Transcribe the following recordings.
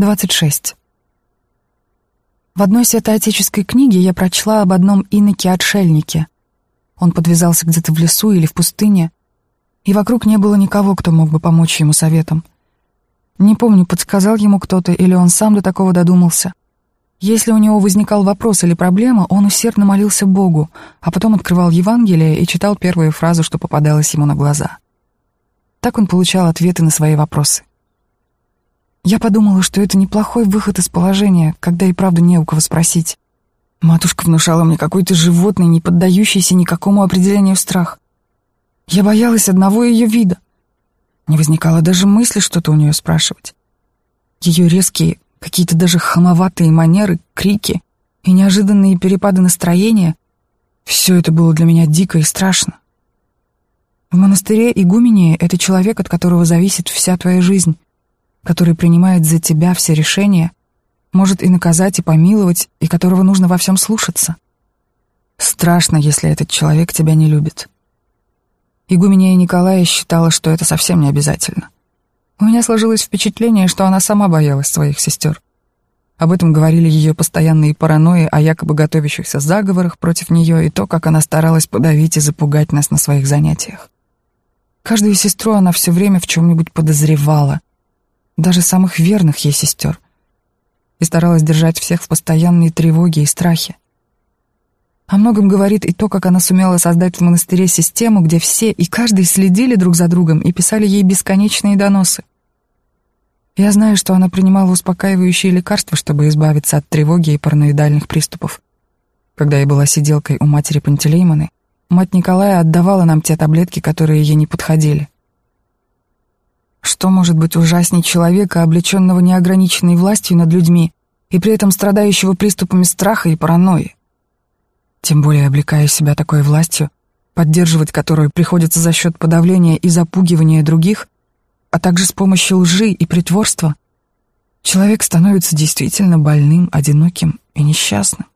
26. В одной святоотеческой книге я прочла об одном иноке-отшельнике. Он подвязался где-то в лесу или в пустыне, и вокруг не было никого, кто мог бы помочь ему советом. Не помню, подсказал ему кто-то или он сам до такого додумался. Если у него возникал вопрос или проблема, он усердно молился Богу, а потом открывал Евангелие и читал первую фразу, что попадалось ему на глаза. Так он получал ответы на свои вопросы. Я подумала, что это неплохой выход из положения, когда и правда не у кого спросить. Матушка внушала мне какой-то животный, не поддающийся никакому определению страх. Я боялась одного ее вида. Не возникало даже мысли что-то у нее спрашивать. Ее резкие, какие-то даже хамоватые манеры, крики и неожиданные перепады настроения — все это было для меня дико и страшно. В монастыре игумения — это человек, от которого зависит вся твоя жизнь, который принимает за тебя все решения, может и наказать, и помиловать, и которого нужно во всем слушаться. Страшно, если этот человек тебя не любит. Игуменя Николая считала, что это совсем не обязательно. У меня сложилось впечатление, что она сама боялась своих сестер. Об этом говорили ее постоянные паранойи о якобы готовящихся заговорах против нее и то, как она старалась подавить и запугать нас на своих занятиях. Каждую сестру она все время в чем-нибудь подозревала, даже самых верных ей сестер, и старалась держать всех в постоянной тревоге и страхе. О многом говорит и то, как она сумела создать в монастыре систему, где все и каждый следили друг за другом и писали ей бесконечные доносы. Я знаю, что она принимала успокаивающие лекарства, чтобы избавиться от тревоги и параноидальных приступов. Когда я была сиделкой у матери Пантелеймоны, мать Николая отдавала нам те таблетки, которые ей не подходили. Что может быть ужаснее человека, облеченного неограниченной властью над людьми и при этом страдающего приступами страха и паранойи? Тем более, облекая себя такой властью, поддерживать которую приходится за счет подавления и запугивания других, а также с помощью лжи и притворства, человек становится действительно больным, одиноким и несчастным.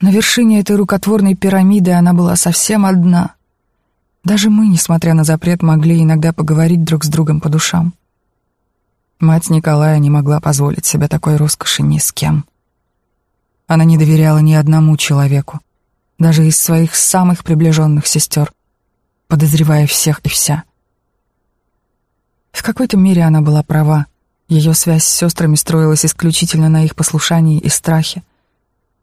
На вершине этой рукотворной пирамиды она была совсем одна — даже мы, несмотря на запрет, могли иногда поговорить друг с другом по душам. Мать Николая не могла позволить себе такой роскоши ни с кем. Она не доверяла ни одному человеку, даже из своих самых приближенных сестер, подозревая всех и вся. В какой-то мере она была права. Ее связь с сестрами строилась исключительно на их послушании и страхе.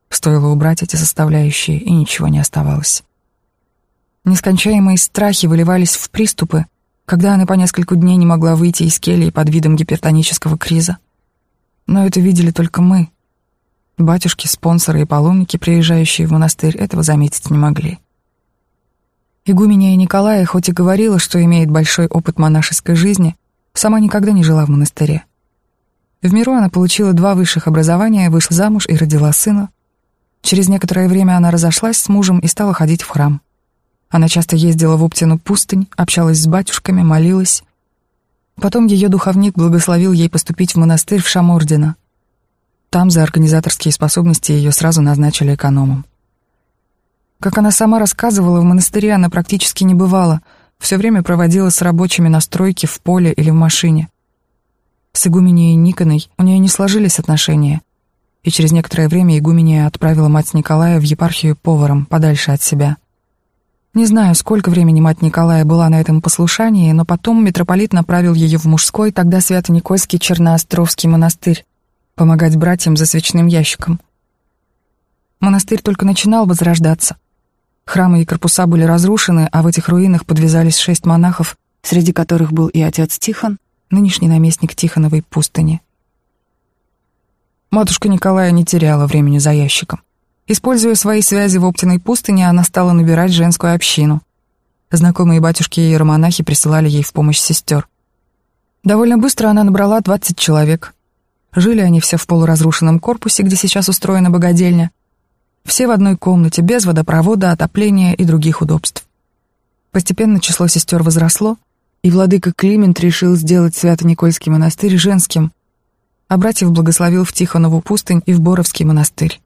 Стоило убрать эти составляющие, и ничего не оставалось. Нескончаемые страхи выливались в приступы, когда она по несколько дней не могла выйти из кельи под видом гипертонического криза. Но это видели только мы. Батюшки, спонсоры и паломники, приезжающие в монастырь, этого заметить не могли. Игуменя Николая, хоть и говорила, что имеет большой опыт монашеской жизни, сама никогда не жила в монастыре. В миру она получила два высших образования, вышла замуж и родила сына. Через некоторое время она разошлась с мужем и стала ходить в храм. Она часто ездила в Уптину пустынь, общалась с батюшками, молилась. Потом ее духовник благословил ей поступить в монастырь в Шамордино. Там за организаторские способности ее сразу назначили экономом. Как она сама рассказывала, в монастыре она практически не бывала, все время проводила с рабочими на стройке, в поле или в машине. С игуменей Никоной у нее не сложились отношения, и через некоторое время игуменья отправила мать Николая в епархию поваром, подальше от себя. Не знаю, сколько времени мать Николая была на этом послушании, но потом митрополит направил ее в мужской, тогда Свято-Никольский Черноостровский монастырь, помогать братьям за свечным ящиком. Монастырь только начинал возрождаться. Храмы и корпуса были разрушены, а в этих руинах подвязались шесть монахов, среди которых был и отец Тихон, нынешний наместник Тихоновой пустыни. Матушка Николая не теряла времени за ящиком. Используя свои связи в Оптиной пустыне, она стала набирать женскую общину. Знакомые батюшки и романахи присылали ей в помощь сестер. Довольно быстро она набрала 20 человек. Жили они все в полуразрушенном корпусе, где сейчас устроена богадельня. Все в одной комнате, без водопровода, отопления и других удобств. Постепенно число сестер возросло, и владыка Климент решил сделать Свято-Никольский монастырь женским, а братьев благословил в Тихонову пустынь и в Боровский монастырь.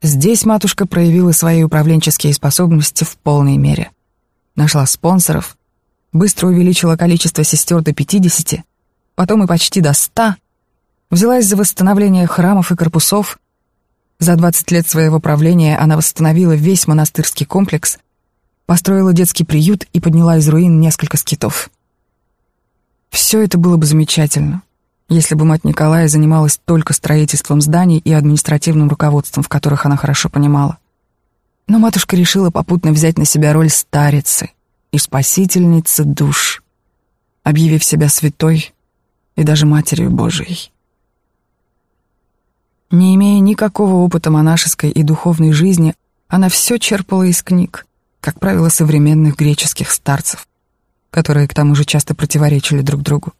Здесь матушка проявила свои управленческие способности в полной мере. Нашла спонсоров, быстро увеличила количество сестер до 50, потом и почти до ста, взялась за восстановление храмов и корпусов. За 20 лет своего правления она восстановила весь монастырский комплекс, построила детский приют и подняла из руин несколько скитов. Все это было бы замечательно, если бы мать Николая занималась только строительством зданий и административным руководством, в которых она хорошо понимала. Но матушка решила попутно взять на себя роль старицы и спасительницы душ, объявив себя святой и даже Матерью Божией. Не имея никакого опыта монашеской и духовной жизни, она все черпала из книг, как правило, современных греческих старцев, которые к тому же часто противоречили друг другу.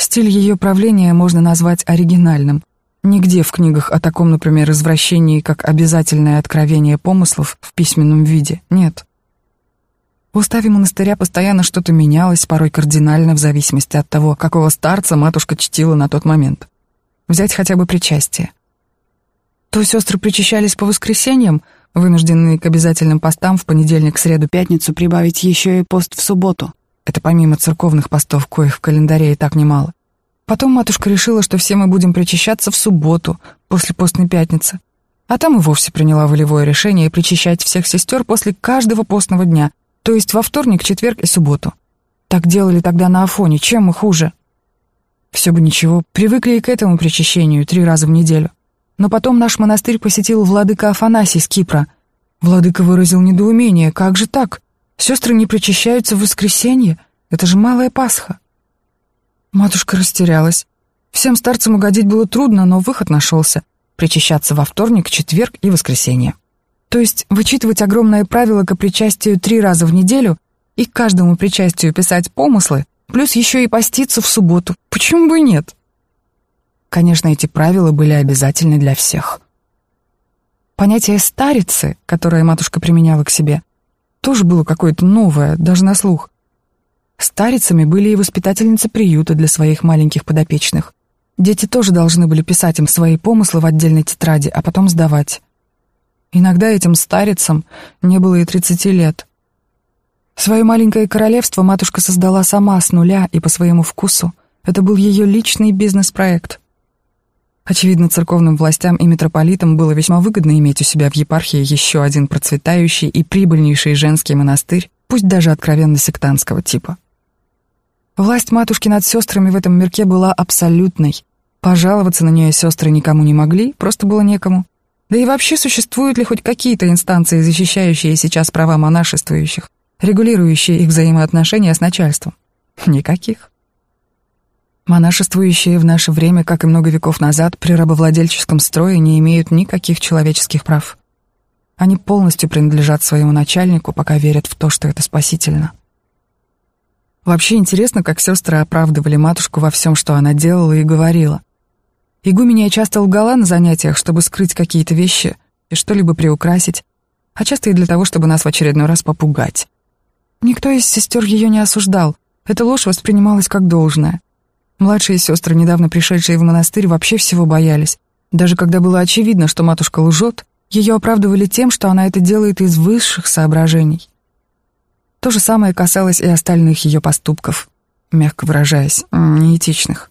Стиль ее правления можно назвать оригинальным. Нигде в книгах о таком, например, извращении, как обязательное откровение помыслов в письменном виде, нет. В уставе монастыря постоянно что-то менялось, порой кардинально, в зависимости от того, какого старца матушка чтила на тот момент. Взять хотя бы причастие. То сестры причащались по воскресеньям, вынужденные к обязательным постам в понедельник, среду, пятницу прибавить еще и пост в субботу. Это помимо церковных постов, коих в календаре и так немало. Потом матушка решила, что все мы будем причащаться в субботу, после постной пятницы. А там и вовсе приняла волевое решение причащать всех сестер после каждого постного дня, то есть во вторник, четверг и субботу. Так делали тогда на Афоне, чем мы хуже? Все бы ничего, привыкли и к этому причащению три раза в неделю. Но потом наш монастырь посетил владыка Афанасий с Кипра. Владыка выразил недоумение, как же так? Сестры не причащаются в воскресенье? Это же малая Пасха. Матушка растерялась. Всем старцам угодить было трудно, но выход нашелся. Причащаться во вторник, четверг и воскресенье. То есть вычитывать огромное правило к причастию три раза в неделю и к каждому причастию писать помыслы, плюс еще и поститься в субботу. Почему бы и нет? Конечно, эти правила были обязательны для всех. Понятие «старицы», которое матушка применяла к себе, тоже было какое-то новое, даже на слух. Старицами были и воспитательницы приюта для своих маленьких подопечных. Дети тоже должны были писать им свои помыслы в отдельной тетради, а потом сдавать. Иногда этим старицам не было и тридцати лет. Свое маленькое королевство матушка создала сама с нуля и по своему вкусу. Это был ее личный бизнес-проект. Очевидно, церковным властям и митрополитам было весьма выгодно иметь у себя в епархии еще один процветающий и прибыльнейший женский монастырь, пусть даже откровенно сектантского типа. Власть матушки над сестрами в этом мирке была абсолютной. Пожаловаться на нее сестры никому не могли, просто было некому. Да и вообще существуют ли хоть какие-то инстанции, защищающие сейчас права монашествующих, регулирующие их взаимоотношения с начальством? Никаких. Монашествующие в наше время, как и много веков назад, при рабовладельческом строе не имеют никаких человеческих прав. Они полностью принадлежат своему начальнику, пока верят в то, что это спасительно. Вообще интересно, как сестры оправдывали матушку во всем, что она делала и говорила. Игуменья часто лгала на занятиях, чтобы скрыть какие-то вещи и что-либо приукрасить, а часто и для того, чтобы нас в очередной раз попугать. Никто из сестер ее не осуждал, эта ложь воспринималась как должное. Младшие сестры, недавно пришедшие в монастырь, вообще всего боялись. Даже когда было очевидно, что матушка лжет, ее оправдывали тем, что она это делает из высших соображений. То же самое касалось и остальных ее поступков, мягко выражаясь, неэтичных.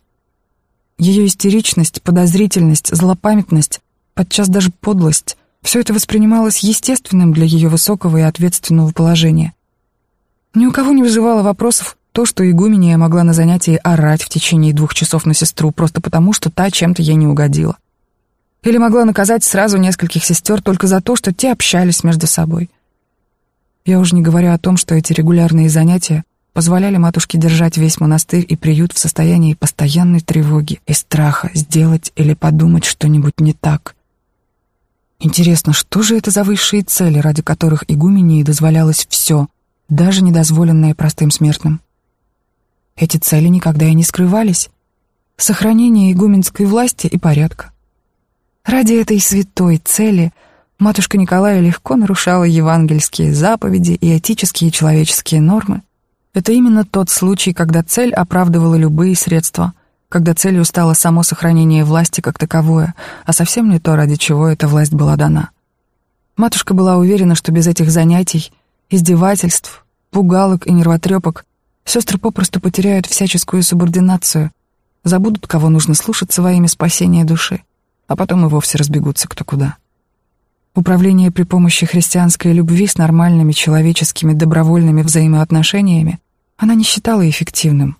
Ее истеричность, подозрительность, злопамятность, подчас даже подлость — все это воспринималось естественным для ее высокого и ответственного положения. Ни у кого не вызывало вопросов то, что игуменья могла на занятии орать в течение двух часов на сестру просто потому, что та чем-то ей не угодила. Или могла наказать сразу нескольких сестер только за то, что те общались между собой. Я уже не говорю о том, что эти регулярные занятия позволяли матушке держать весь монастырь и приют в состоянии постоянной тревоги и страха сделать или подумать что-нибудь не так. Интересно, что же это за высшие цели, ради которых игумении дозволялось все, даже недозволенное простым смертным? Эти цели никогда и не скрывались. Сохранение игуменской власти и порядка. Ради этой святой цели матушка Николая легко нарушала евангельские заповеди и этические человеческие нормы, это именно тот случай, когда цель оправдывала любые средства, когда целью стало само сохранение власти как таковое, а совсем не то, ради чего эта власть была дана. Матушка была уверена, что без этих занятий, издевательств, пугалок и нервотрепок Сестры попросту потеряют всяческую субординацию, забудут, кого нужно слушаться во имя спасения души, а потом и вовсе разбегутся кто куда. Управление при помощи христианской любви с нормальными человеческими добровольными взаимоотношениями она не считала эффективным.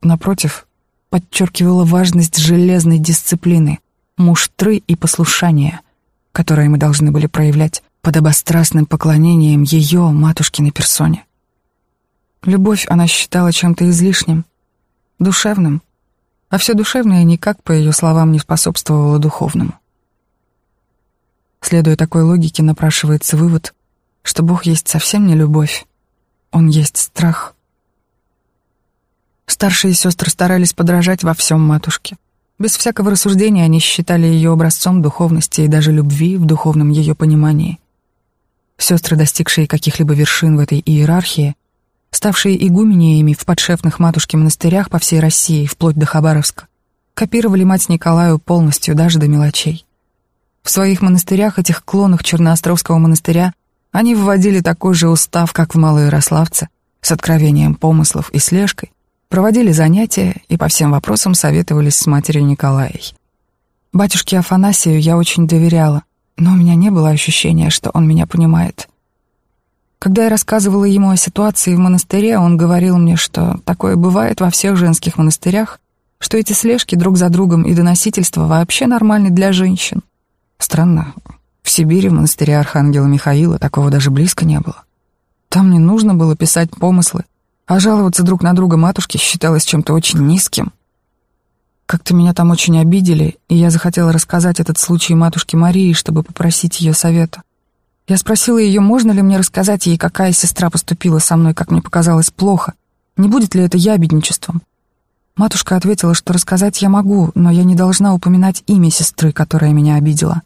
Напротив, подчеркивала важность железной дисциплины, муштры и послушания, которые мы должны были проявлять под обострастным поклонением ее, матушкиной персоне. Любовь она считала чем-то излишним, душевным, а все душевное никак, по ее словам, не способствовало духовному. Следуя такой логике, напрашивается вывод, что Бог есть совсем не любовь, Он есть страх. Старшие сестры старались подражать во всем матушке. Без всякого рассуждения они считали ее образцом духовности и даже любви в духовном ее понимании. Сестры, достигшие каких-либо вершин в этой иерархии, ставшие игумениями в подшефных матушке монастырях по всей России, вплоть до Хабаровска, копировали мать Николаю полностью, даже до мелочей. В своих монастырях, этих клонах Черноостровского монастыря, они вводили такой же устав, как в Малоярославце, с откровением помыслов и слежкой, проводили занятия и по всем вопросам советовались с матерью Николаей. Батюшке Афанасию я очень доверяла, но у меня не было ощущения, что он меня понимает. Когда я рассказывала ему о ситуации в монастыре, он говорил мне, что такое бывает во всех женских монастырях, что эти слежки друг за другом и доносительство вообще нормальны для женщин. Странно, в Сибири, в монастыре Архангела Михаила, такого даже близко не было. Там не нужно было писать помыслы, а жаловаться друг на друга матушке считалось чем-то очень низким. Как-то меня там очень обидели, и я захотела рассказать этот случай матушке Марии, чтобы попросить ее совета. Я спросила ее, можно ли мне рассказать ей, какая сестра поступила со мной, как мне показалось, плохо. Не будет ли это ябедничеством? Матушка ответила, что рассказать я могу, но я не должна упоминать имя сестры, которая меня обидела.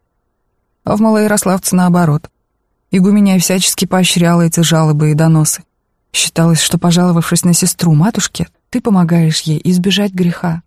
А в Малоярославце наоборот. Игуменя всячески поощряла эти жалобы и доносы. Считалось, что, пожаловавшись на сестру матушке, ты помогаешь ей избежать греха.